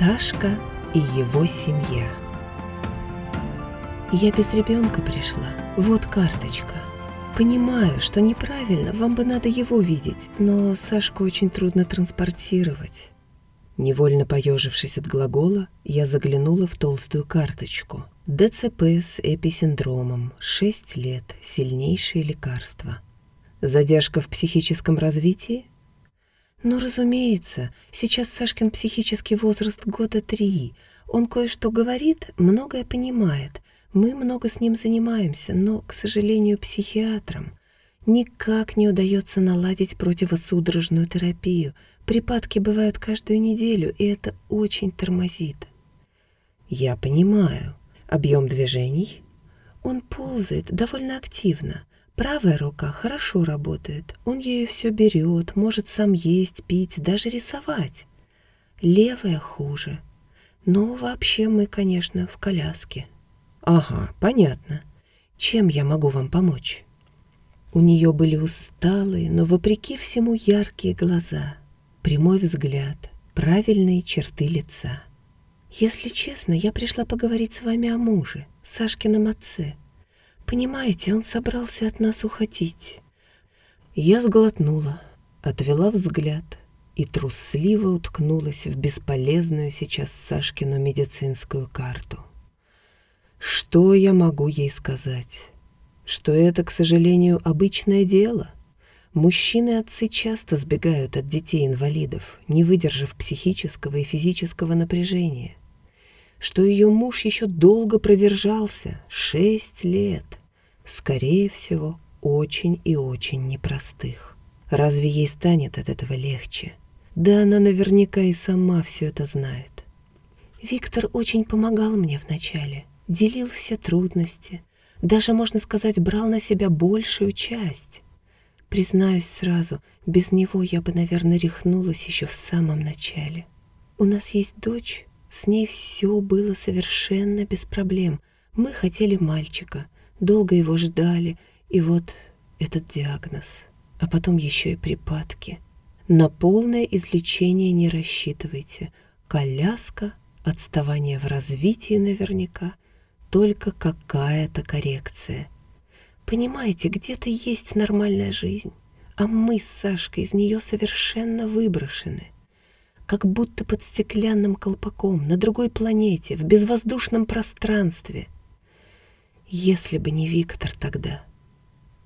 Сашка и его семья. Я без ребенка пришла. Вот карточка. Понимаю, что неправильно, вам бы надо его видеть, но Сашку очень трудно транспортировать. Невольно поежившись от глагола, я заглянула в толстую карточку. ДЦП с эписиндромом, 6 лет, сильнейшее лекарство. Задержка в психическом развитии? Ну, разумеется, сейчас Сашкин психический возраст года три. Он кое-что говорит, многое понимает. Мы много с ним занимаемся, но, к сожалению, психиатрам никак не удается наладить противосудорожную терапию. Припадки бывают каждую неделю, и это очень тормозит. Я понимаю. Объем движений? Он ползает довольно активно. Правая рука хорошо работает, он ею все берет, может сам есть, пить, даже рисовать. Левая хуже. Но вообще мы, конечно, в коляске. Ага, понятно. Чем я могу вам помочь? У нее были усталые, но вопреки всему яркие глаза, прямой взгляд, правильные черты лица. Если честно, я пришла поговорить с вами о муже, Сашкином отце. Понимаете, он собрался от нас уходить. Я сглотнула, отвела взгляд и трусливо уткнулась в бесполезную сейчас Сашкину медицинскую карту. Что я могу ей сказать? Что это, к сожалению, обычное дело. Мужчины-отцы часто сбегают от детей-инвалидов, не выдержав психического и физического напряжения что ее муж еще долго продержался, шесть лет скорее всего, очень и очень непростых. Разве ей станет от этого легче? Да она наверняка и сама все это знает. Виктор очень помогал мне вначале, делил все трудности, даже, можно сказать, брал на себя большую часть. Признаюсь сразу, без него я бы, наверное, рехнулась еще в самом начале. У нас есть дочь, с ней все было совершенно без проблем. Мы хотели мальчика — Долго его ждали, и вот этот диагноз. А потом еще и припадки. На полное излечение не рассчитывайте. Коляска, отставание в развитии наверняка, только какая-то коррекция. Понимаете, где-то есть нормальная жизнь, а мы с Сашкой из нее совершенно выброшены. Как будто под стеклянным колпаком, на другой планете, в безвоздушном пространстве — если бы не Виктор тогда.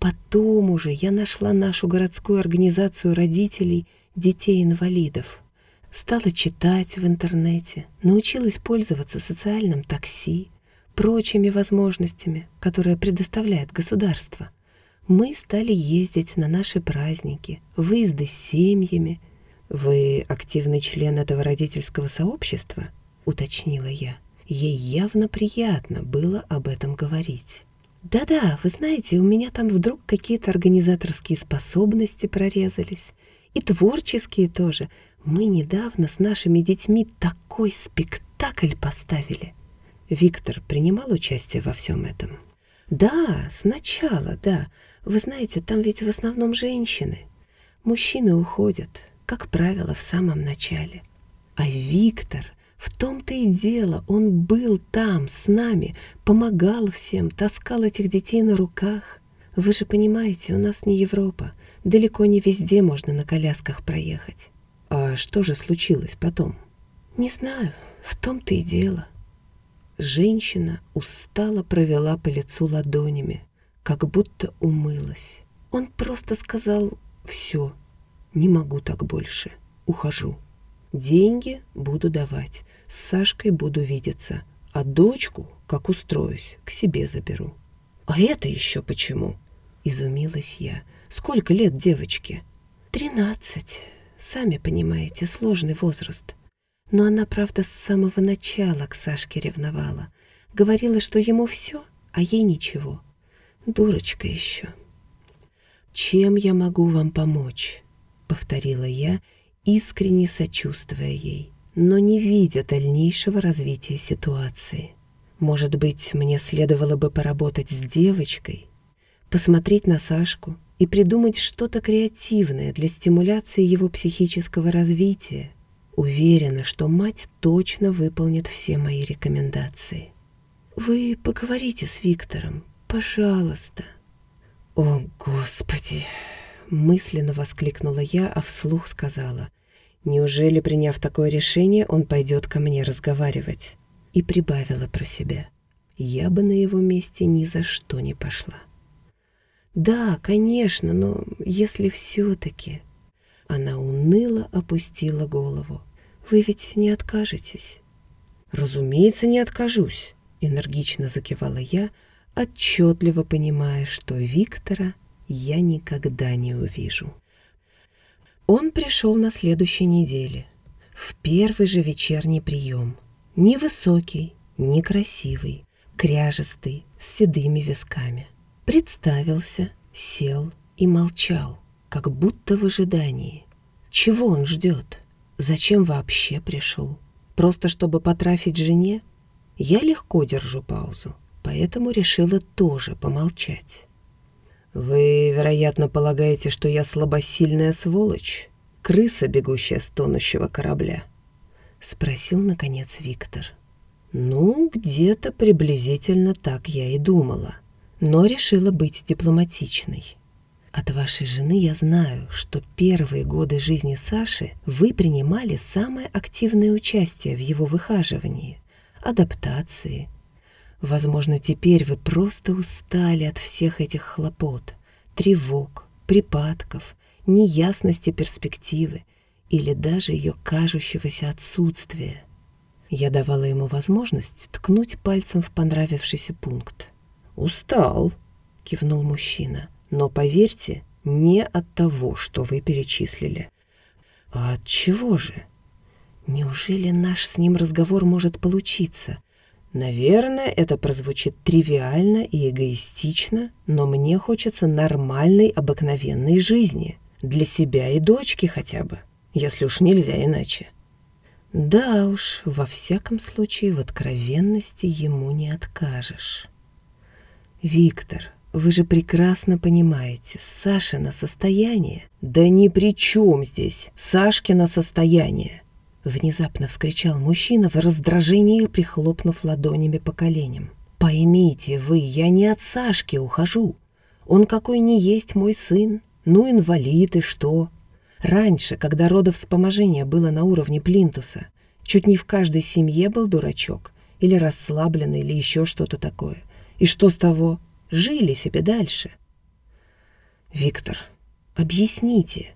Потом уже я нашла нашу городскую организацию родителей детей-инвалидов. Стала читать в интернете, научилась пользоваться социальным такси, прочими возможностями, которые предоставляет государство. Мы стали ездить на наши праздники, выезды с семьями. «Вы активный член этого родительского сообщества?» — уточнила я. Ей явно приятно было об этом говорить. «Да-да, вы знаете, у меня там вдруг какие-то организаторские способности прорезались. И творческие тоже. Мы недавно с нашими детьми такой спектакль поставили». Виктор принимал участие во всем этом? «Да, сначала, да. Вы знаете, там ведь в основном женщины. Мужчины уходят, как правило, в самом начале. А Виктор в том-то и дело, он был там, с нами, помогал всем, таскал этих детей на руках. Вы же понимаете, у нас не Европа, далеко не везде можно на колясках проехать. А что же случилось потом? Не знаю, в том-то и дело. Женщина устало провела по лицу ладонями, как будто умылась. Он просто сказал «Все, не могу так больше, ухожу». Деньги буду давать, с Сашкой буду видеться, а дочку, как устроюсь, к себе заберу. А это еще почему? Изумилась я. Сколько лет девочке? Тринадцать. Сами понимаете, сложный возраст. Но она, правда, с самого начала к Сашке ревновала. Говорила, что ему все, а ей ничего. Дурочка еще. «Чем я могу вам помочь?» — повторила я искренне сочувствуя ей, но не видя дальнейшего развития ситуации. Может быть, мне следовало бы поработать с девочкой, посмотреть на Сашку и придумать что-то креативное для стимуляции его психического развития. Уверена, что мать точно выполнит все мои рекомендации. Вы поговорите с Виктором, пожалуйста. О, Господи! Мысленно воскликнула я, а вслух сказала. Неужели, приняв такое решение, он пойдет ко мне разговаривать? И прибавила про себя. Я бы на его месте ни за что не пошла. Да, конечно, но если все-таки... Она уныло опустила голову. Вы ведь не откажетесь? Разумеется, не откажусь, энергично закивала я, отчетливо понимая, что Виктора я никогда не увижу. Он пришел на следующей неделе, в первый же вечерний прием. Невысокий, некрасивый, кряжестый, с седыми висками. Представился, сел и молчал, как будто в ожидании. Чего он ждет? Зачем вообще пришел? Просто чтобы потрафить жене? Я легко держу паузу, поэтому решила тоже помолчать. «Вы, вероятно, полагаете, что я слабосильная сволочь, крыса, бегущая с тонущего корабля?» — спросил, наконец, Виктор. «Ну, где-то приблизительно так я и думала, но решила быть дипломатичной. От вашей жены я знаю, что первые годы жизни Саши вы принимали самое активное участие в его выхаживании, адаптации, Возможно, теперь вы просто устали от всех этих хлопот, тревог, припадков, неясности перспективы или даже ее кажущегося отсутствия. Я давала ему возможность ткнуть пальцем в понравившийся пункт. «Устал», — кивнул мужчина, — «но поверьте, не от того, что вы перечислили». «А от чего же?» Неужели наш с ним разговор может получиться? Наверное, это прозвучит тривиально и эгоистично, но мне хочется нормальной, обыкновенной жизни. Для себя и дочки хотя бы, если уж нельзя иначе. Да уж, во всяком случае, в откровенности ему не откажешь. Виктор, вы же прекрасно понимаете, Сашина состояние... Да ни при чем здесь Сашкино состояние. Внезапно вскричал мужчина в раздражении, прихлопнув ладонями по коленям. «Поймите вы, я не от Сашки ухожу. Он какой не есть мой сын. Ну, инвалид и что? Раньше, когда родовспоможение было на уровне плинтуса, чуть не в каждой семье был дурачок, или расслабленный, или еще что-то такое. И что с того? Жили себе дальше. Виктор, объясните,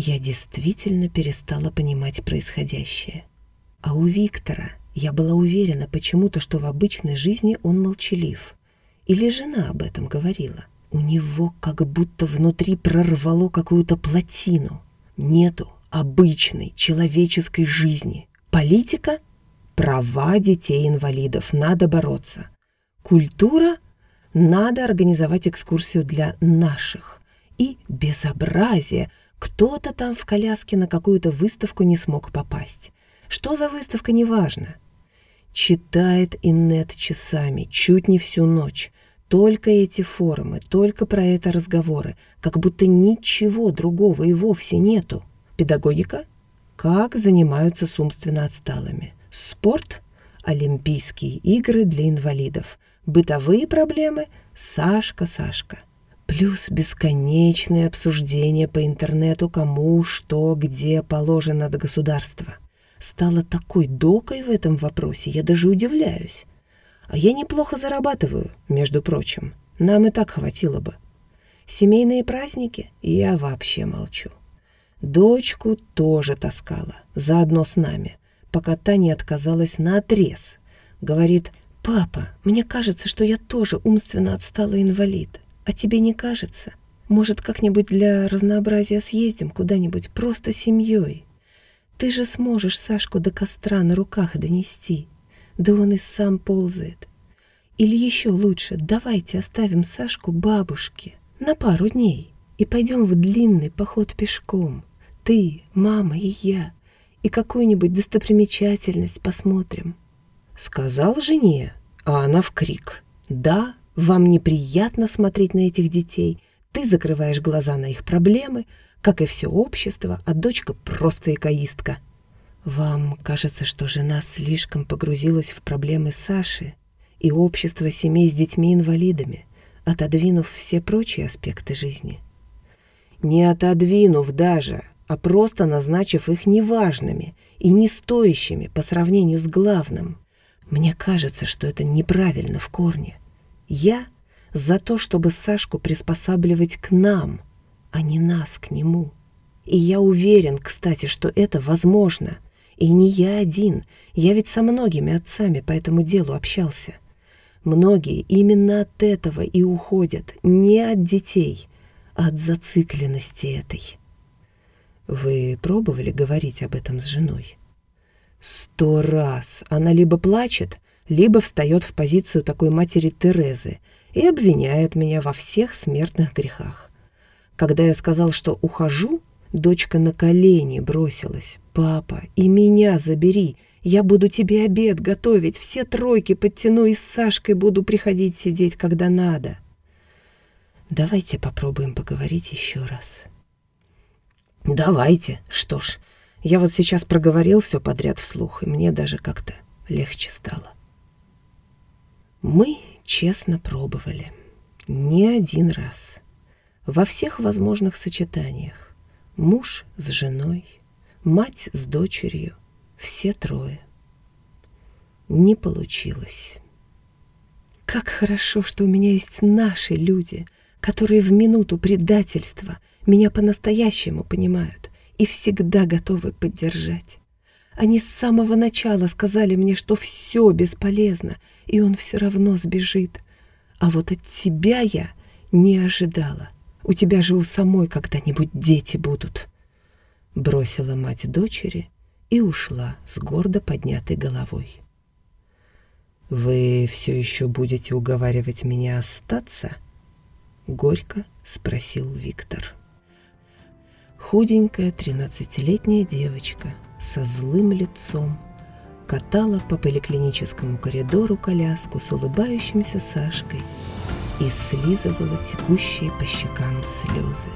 я действительно перестала понимать происходящее. А у Виктора я была уверена почему-то, что в обычной жизни он молчалив. Или жена об этом говорила. У него как будто внутри прорвало какую-то плотину. Нету обычной человеческой жизни. Политика? Права детей-инвалидов. Надо бороться. Культура? Надо организовать экскурсию для наших. И безобразие – кто-то там в коляске на какую-то выставку не смог попасть. Что за выставка, неважно. Читает Иннет часами, чуть не всю ночь. Только эти форумы, только про это разговоры, как будто ничего другого и вовсе нету. Педагогика? Как занимаются с умственно отсталыми? Спорт? Олимпийские игры для инвалидов. Бытовые проблемы? Сашка, Сашка. Плюс бесконечные обсуждения по интернету, кому, что, где положено от государства. Стала такой докой в этом вопросе, я даже удивляюсь. А я неплохо зарабатываю, между прочим. Нам и так хватило бы. Семейные праздники я вообще молчу. Дочку тоже таскала, заодно с нами, пока та не отказалась на отрез. Говорит, «Папа, мне кажется, что я тоже умственно отсталый инвалид. А тебе не кажется? Может, как-нибудь для разнообразия съездим куда-нибудь просто семьей? Ты же сможешь Сашку до костра на руках донести. Да он и сам ползает. Или еще лучше, давайте оставим Сашку бабушке на пару дней и пойдем в длинный поход пешком. Ты, мама и я. И какую-нибудь достопримечательность посмотрим. Сказал жене, а она в крик. Да, вам неприятно смотреть на этих детей, ты закрываешь глаза на их проблемы, как и все общество, а дочка просто эгоистка. Вам кажется, что жена слишком погрузилась в проблемы Саши и общество семей с детьми-инвалидами, отодвинув все прочие аспекты жизни. Не отодвинув даже, а просто назначив их неважными и не стоящими по сравнению с главным. Мне кажется, что это неправильно в корне. Я за то, чтобы Сашку приспосабливать к нам, а не нас к нему. И я уверен, кстати, что это возможно. И не я один, я ведь со многими отцами по этому делу общался. Многие именно от этого и уходят, не от детей, а от зацикленности этой. Вы пробовали говорить об этом с женой? Сто раз. Она либо плачет, либо встает в позицию такой матери Терезы и обвиняет меня во всех смертных грехах. Когда я сказал, что ухожу, дочка на колени бросилась. «Папа, и меня забери, я буду тебе обед готовить, все тройки подтяну и с Сашкой буду приходить сидеть, когда надо». Давайте попробуем поговорить еще раз. Давайте. Что ж, я вот сейчас проговорил все подряд вслух, и мне даже как-то легче стало. Мы честно пробовали. Не один раз. Во всех возможных сочетаниях. Муж с женой, мать с дочерью, все трое. Не получилось. Как хорошо, что у меня есть наши люди, которые в минуту предательства меня по-настоящему понимают и всегда готовы поддержать. Они с самого начала сказали мне, что все бесполезно, и он все равно сбежит. А вот от тебя я не ожидала. У тебя же у самой когда-нибудь дети будут. Бросила мать дочери и ушла с гордо поднятой головой. «Вы все еще будете уговаривать меня остаться?» — горько спросил Виктор. Худенькая тринадцатилетняя девочка — со злым лицом катала по поликлиническому коридору коляску с улыбающимся Сашкой и слизывала текущие по щекам слезы.